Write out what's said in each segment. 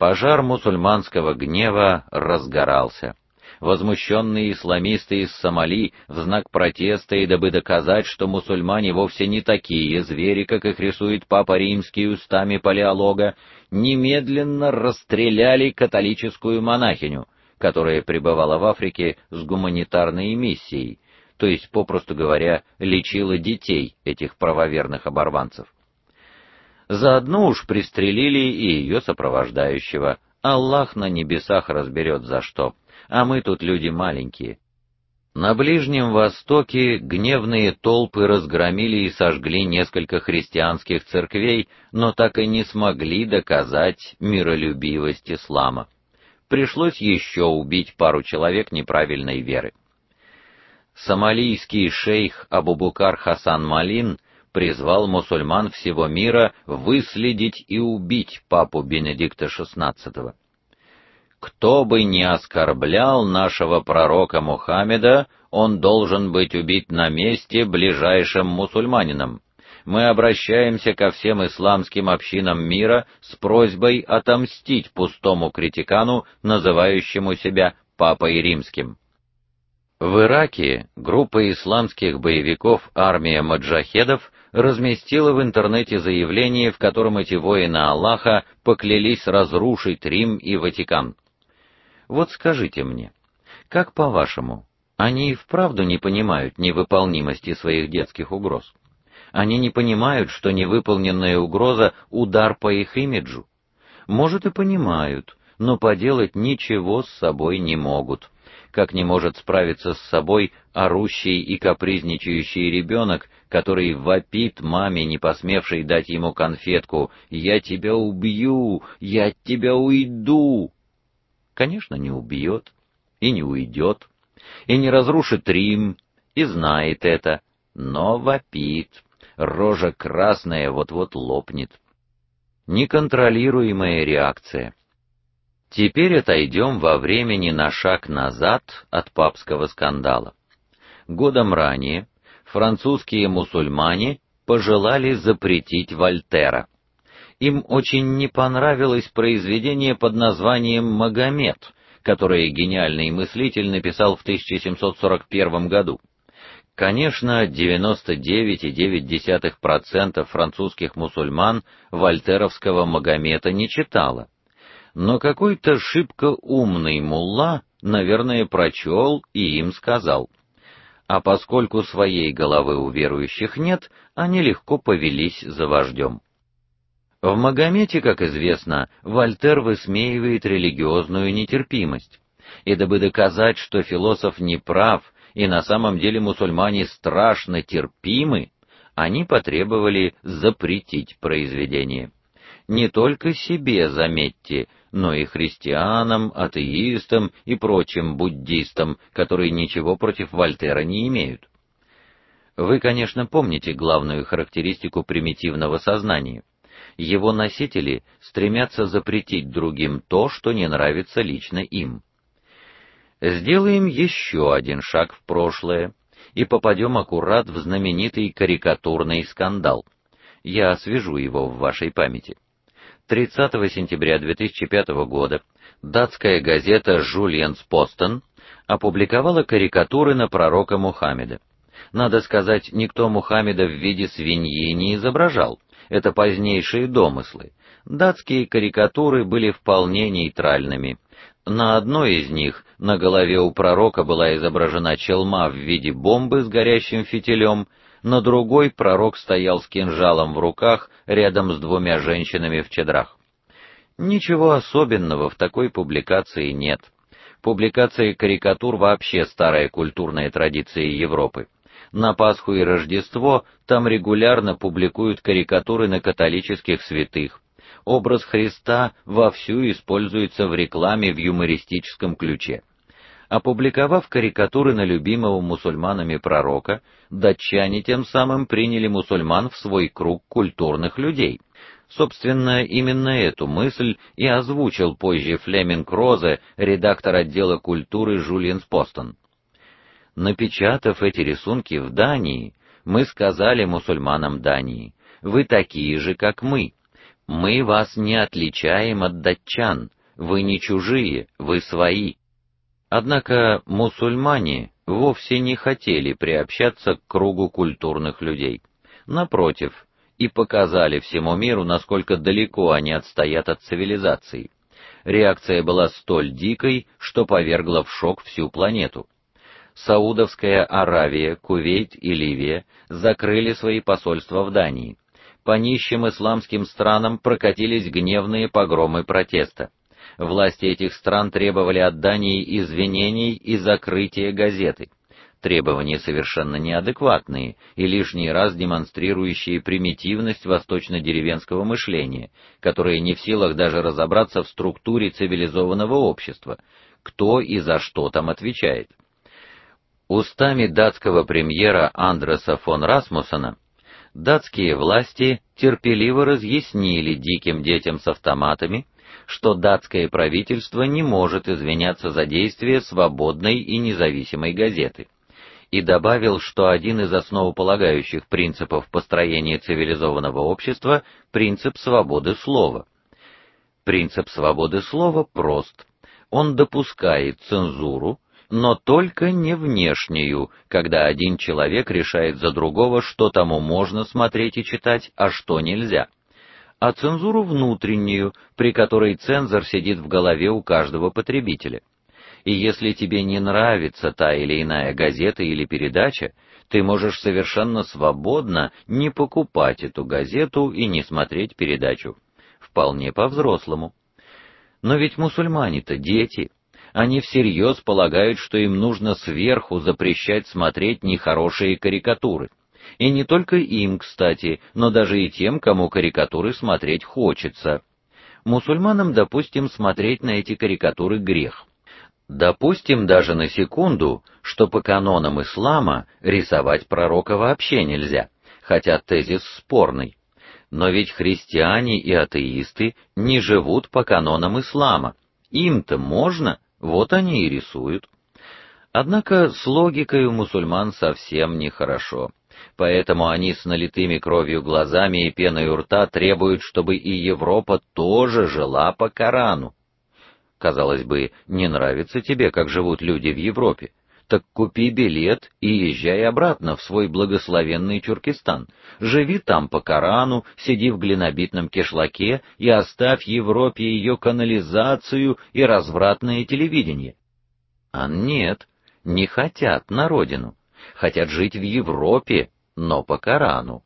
Пожар мусульманского гнева разгорался. Возмущенные исламисты из Сомали в знак протеста и дабы доказать, что мусульмане вовсе не такие звери, как их рисует папа римский устами палеолога, немедленно расстреляли католическую монахиню, которая пребывала в Африке с гуманитарной миссией, то есть, попросту говоря, лечила детей этих правоверных оборванцев. Заодно уж пристрелили и ее сопровождающего. Аллах на небесах разберет за что, а мы тут люди маленькие. На Ближнем Востоке гневные толпы разгромили и сожгли несколько христианских церквей, но так и не смогли доказать миролюбивость ислама. Пришлось еще убить пару человек неправильной веры. Сомалийский шейх Абубукар Хасан Малин призвал мусульман всего мира выследить и убить папу Бенедикта XVI. Кто бы ни оскорблял нашего пророка Мухаммеда, он должен быть убит на месте ближайшим мусульманином. Мы обращаемся ко всем исламским общинам мира с просьбой отомстить пустому критикану, называющему себя папой римским. В Ираке группа исламских боевиков Армия маджахедов разместила в интернете заявление, в котором эти воины Аллаха поклялись разрушить Рим и Ватикан. Вот скажите мне, как по-вашему, они и вправду не понимают невыполнимости своих детских угроз? Они не понимают, что невыполненная угроза удар по их имиджу. Может и понимают, но поделать ничего с собой не могут. Как не может справиться с собой орущий и капризничающий ребенок, который вопит маме, не посмевшей дать ему конфетку: "Я тебя убью, я от тебя уйду" конечно, не убьет и не уйдет, и не разрушит Рим, и знает это, но вопит, рожа красная вот-вот лопнет. Неконтролируемая реакция. Теперь отойдем во времени на шаг назад от папского скандала. Годом ранее французские мусульмане пожелали запретить Вольтера им очень не понравилось произведение под названием Магомед, которое гениальный мыслитель написал в 1741 году. Конечно, 99,9% французских мусульман вольтеровского Магомета не читало. Но какой-то шибко умный мулла, наверное, прочел и им сказал: а поскольку своей головы у верующих нет, они легко повелись за вождем. В Магомете, как известно, Вольтер высмеивает религиозную нетерпимость. И дабы доказать, что философ не прав и на самом деле мусульмане страшно терпимы, они потребовали запретить произведение. Не только себе, заметьте, но и христианам, атеистам и прочим буддистам, которые ничего против Вольтера не имеют. Вы, конечно, помните главную характеристику примитивного сознания его носители стремятся запретить другим то, что не нравится лично им. Сделаем еще один шаг в прошлое и попадем аккурат в знаменитый карикатурный скандал. Я освежу его в вашей памяти. 30 сентября 2005 года датская газета Постон опубликовала карикатуры на пророка Мухаммеда. Надо сказать, никто Мухаммеда в виде свиньи не изображал это позднейшие домыслы. Датские карикатуры были вполне нейтральными. На одной из них на голове у пророка была изображена челма в виде бомбы с горящим фитилем, на другой пророк стоял с кинжалом в руках рядом с двумя женщинами в чедрах. Ничего особенного в такой публикации нет. Публикация карикатур вообще старая культурная традиция Европы на Пасху и Рождество там регулярно публикуют карикатуры на католических святых. Образ Христа вовсю используется в рекламе в юмористическом ключе. Опубликовав карикатуры на любимого мусульманами пророка, датчане тем самым приняли мусульман в свой круг культурных людей. Собственно, именно эту мысль и озвучил позже Флеминг Розе, редактор отдела культуры Жулиенс Постон. Напечатав эти рисунки в Дании, мы сказали мусульманам Дании: "Вы такие же, как мы. Мы вас не отличаем от датчан, вы не чужие, вы свои. Однако мусульмане вовсе не хотели приобщаться к кругу культурных людей. Напротив, и показали всему миру, насколько далеко они отстоят от цивилизации. Реакция была столь дикой, что повергла в шок всю планету. Саудовская Аравия, Кувейт и Ливия закрыли свои посольства в Дании. По нищим исламским странам прокатились гневные погромы протеста. Власти этих стран требовали от Дании извинений и закрытия газеты. Требования совершенно неадекватные и лишний раз демонстрирующие примитивность восточно-деревенского мышления, которое не в силах даже разобраться в структуре цивилизованного общества, кто и за что там отвечает. Устами датского премьера Андреса фон Расмуссена датские власти терпеливо разъяснили диким детям с автоматами, что датское правительство не может извиняться за действия свободной и независимой газеты. И добавил, что один из основополагающих принципов построения цивилизованного общества принцип свободы слова. Принцип свободы слова прост. Он допускает цензуру, но только не внешнюю, когда один человек решает за другого, что тому можно смотреть и читать, а что нельзя а цензуру внутреннюю, при которой цензор сидит в голове у каждого потребителя. И если тебе не нравится та или иная газета или передача, ты можешь совершенно свободно не покупать эту газету и не смотреть передачу. Вполне по-взрослому. Но ведь мусульмане-то дети. Они всерьез полагают, что им нужно сверху запрещать смотреть нехорошие карикатуры. И не только им, кстати, но даже и тем, кому карикатуры смотреть хочется. Мусульманам, допустим, смотреть на эти карикатуры грех. Допустим даже на секунду, что по канонам ислама рисовать пророка вообще нельзя, хотя тезис спорный. Но ведь христиане и атеисты не живут по канонам ислама. Им-то можно, вот они и рисуют. Однако с логикой у мусульман совсем нехорошо. Поэтому они с налитыми кровью глазами и пеной у рта требуют, чтобы и Европа тоже жила по Корану. Казалось бы, не нравится тебе, как живут люди в Европе? Так купи билет и езжай обратно в свой благословенный Тюркистан. Живи там по Корану, сиди в глинобитном кишлаке и оставь Европе ее канализацию и развратное телевидение. А нет, не хотят на родину хотят жить в Европе, но по Корану,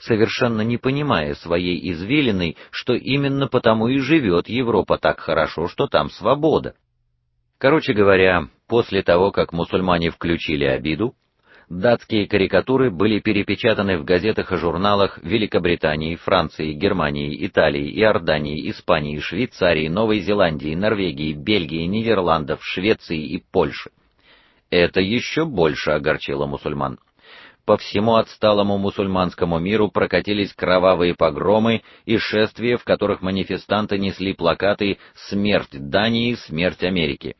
совершенно не понимая своей извилиной, что именно потому и живет Европа так хорошо, что там свобода. Короче говоря, после того, как мусульмане включили обиду, датские карикатуры были перепечатаны в газетах и журналах Великобритании, Франции, Германии, Италии, Иордании, Испании, Швейцарии, Новой Зеландии, Норвегии, Бельгии, Нидерландов, Швеции и Польши. Это еще больше огорчило мусульман. По всему отсталому мусульманскому миру прокатились кровавые погромы и шествия, в которых манифестанты несли плакаты «Смерть Дании, смерть Америки».